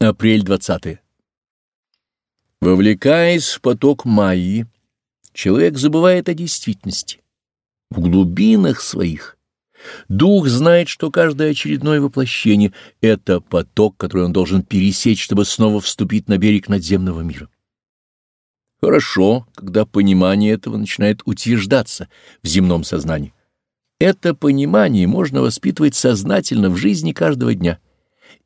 Апрель 20. Вовлекаясь в поток Майи, человек забывает о действительности. В глубинах своих дух знает, что каждое очередное воплощение — это поток, который он должен пересечь, чтобы снова вступить на берег надземного мира. Хорошо, когда понимание этого начинает утверждаться в земном сознании. Это понимание можно воспитывать сознательно в жизни каждого дня.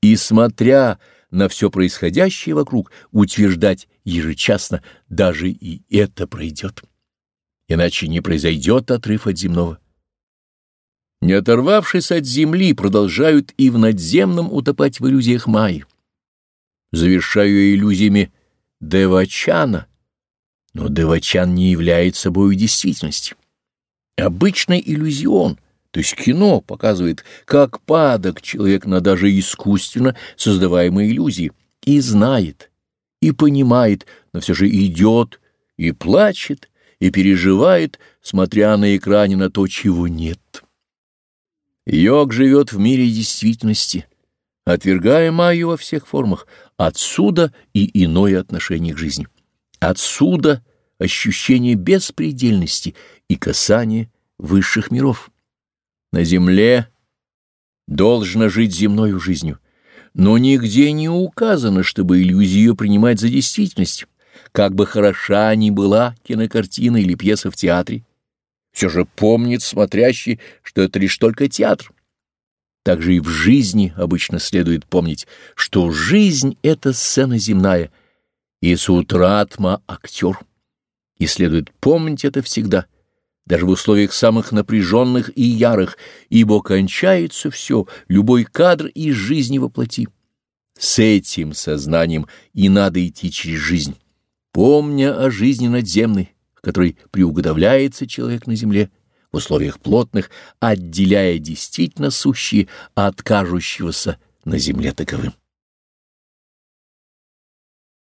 И смотря на все происходящее вокруг утверждать ежечасно, даже и это пройдет. Иначе не произойдет отрыв от земного. Не оторвавшись от земли, продолжают и в надземном утопать в иллюзиях Майи. Завершаю иллюзиями Девачана, но Девачан не является собой действительностью. Обычный иллюзион — то есть кино показывает, как падок человек на даже искусственно создаваемые иллюзии, и знает, и понимает, но все же идет, и плачет, и переживает, смотря на экране на то, чего нет. Йог живет в мире действительности, отвергая Майю во всех формах, отсюда и иное отношение к жизни. Отсюда ощущение беспредельности и касание высших миров. На земле должно жить земною жизнью, но нигде не указано, чтобы иллюзию принимать за действительность, как бы хороша ни была кинокартина или пьеса в театре. Все же помнит смотрящий, что это лишь только театр. Также и в жизни обычно следует помнить, что жизнь — это сцена земная, и сутратма — актер. И следует помнить это всегда — даже в условиях самых напряженных и ярых, ибо кончается все, любой кадр из жизни воплоти. С этим сознанием и надо идти через жизнь, помня о жизни надземной, которой приуготовляется человек на земле, в условиях плотных, отделяя действительно сущие от кажущегося на земле таковым.